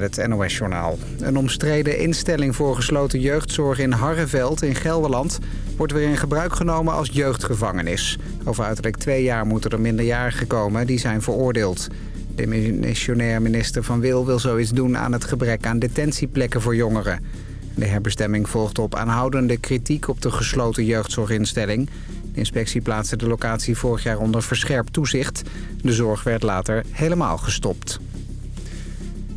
met het NOS-journaal. Een omstreden instelling voor gesloten jeugdzorg in Harreveld in Gelderland... wordt weer in gebruik genomen als jeugdgevangenis. Over uiterlijk twee jaar moeten er minderjarigen komen die zijn veroordeeld. De missionair minister Van Wil wil zoiets doen aan het gebrek aan detentieplekken voor jongeren. De herbestemming volgt op aanhoudende kritiek op de gesloten jeugdzorginstelling. De inspectie plaatste de locatie vorig jaar onder verscherpt toezicht. De zorg werd later helemaal gestopt.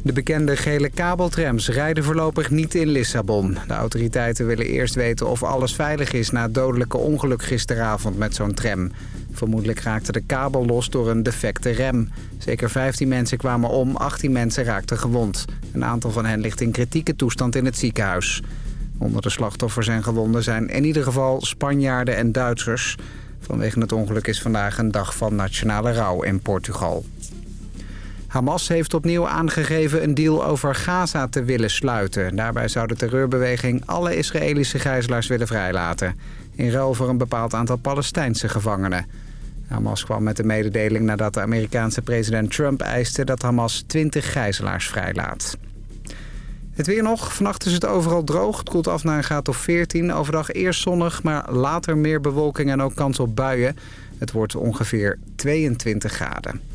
De bekende gele kabeltrams rijden voorlopig niet in Lissabon. De autoriteiten willen eerst weten of alles veilig is... na het dodelijke ongeluk gisteravond met zo'n tram. Vermoedelijk raakte de kabel los door een defecte rem. Zeker 15 mensen kwamen om, 18 mensen raakten gewond. Een aantal van hen ligt in kritieke toestand in het ziekenhuis. Onder de slachtoffers en gewonden zijn in ieder geval Spanjaarden en Duitsers. Vanwege het ongeluk is vandaag een dag van nationale rouw in Portugal. Hamas heeft opnieuw aangegeven een deal over Gaza te willen sluiten. Daarbij zou de terreurbeweging alle Israëlische gijzelaars willen vrijlaten. In ruil voor een bepaald aantal Palestijnse gevangenen. Hamas kwam met de mededeling nadat de Amerikaanse president Trump eiste dat Hamas 20 gijzelaars vrijlaat. Het weer nog. Vannacht is het overal droog. Het koelt af naar een graad of 14. Overdag eerst zonnig, maar later meer bewolking en ook kans op buien. Het wordt ongeveer 22 graden.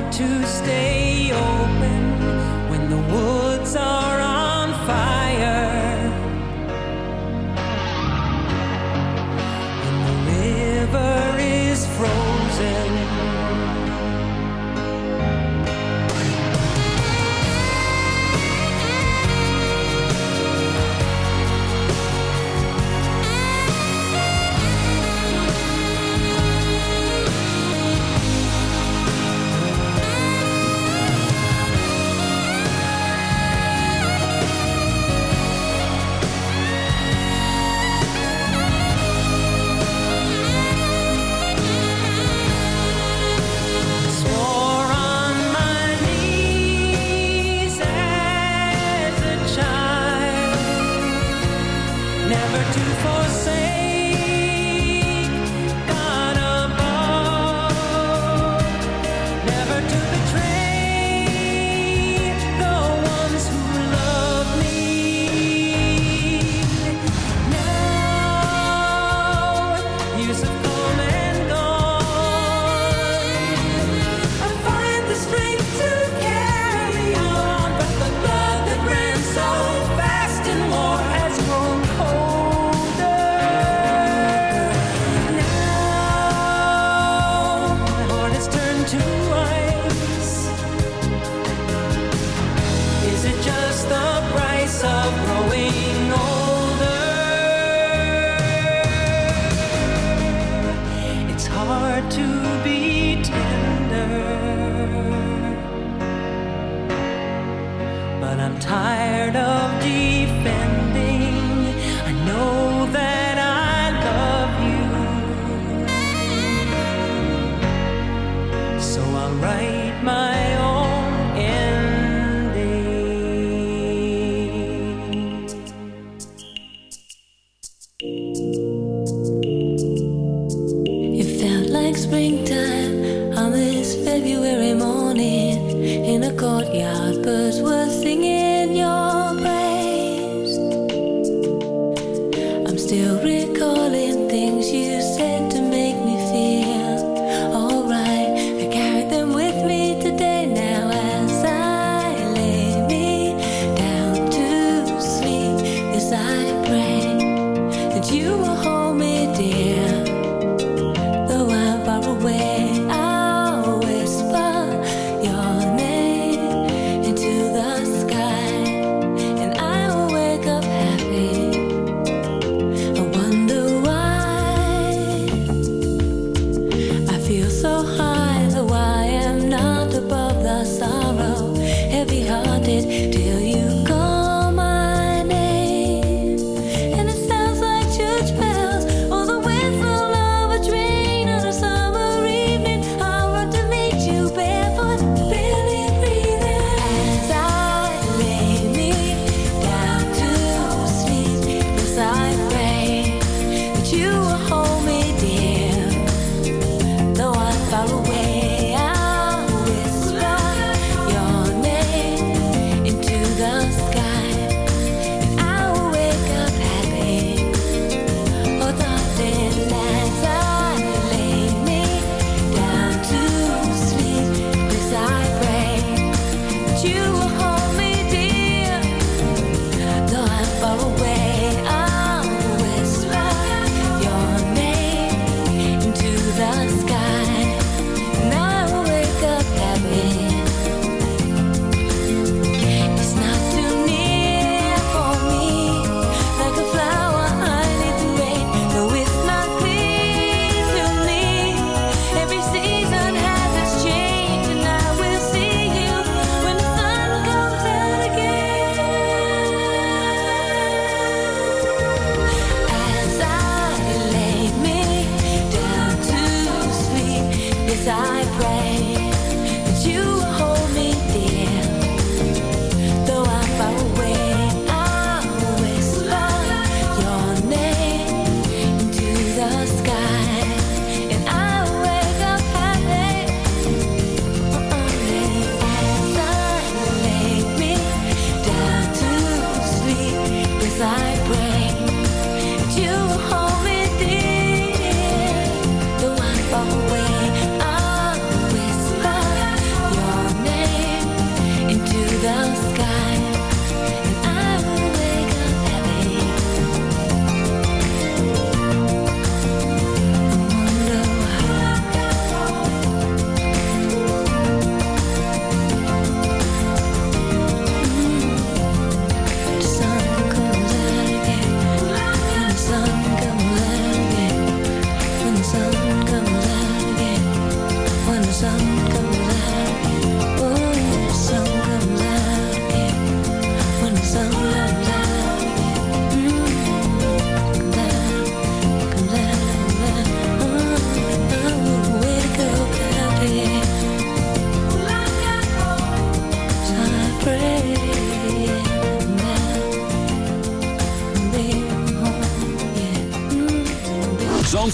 hard to stay open when the woods are on fire.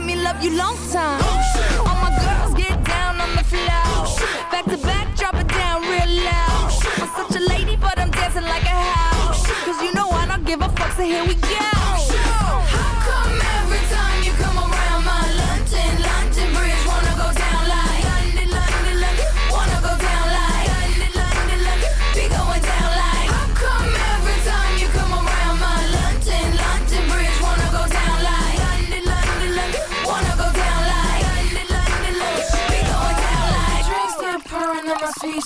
made me love you long time.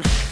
down.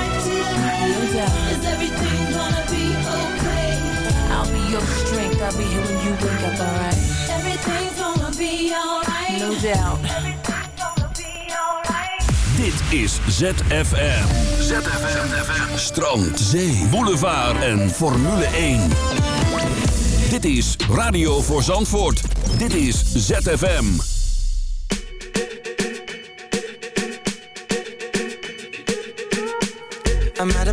no doubt. Is everything gonna be okay? I'll be your strength. I'll be here when you wake up, alright? Everything's gonna be alright. No doubt. Everything's gonna be alright. Dit is ZFM. ZFM. Strand, zee, boulevard en Formule 1. Dit is Radio voor Zandvoort. Dit is ZFM.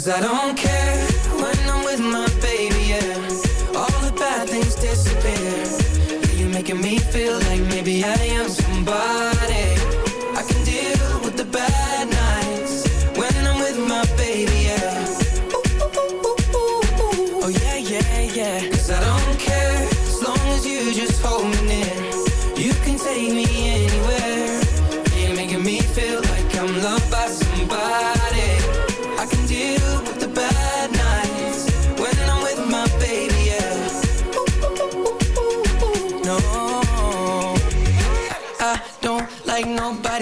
Cause I don't care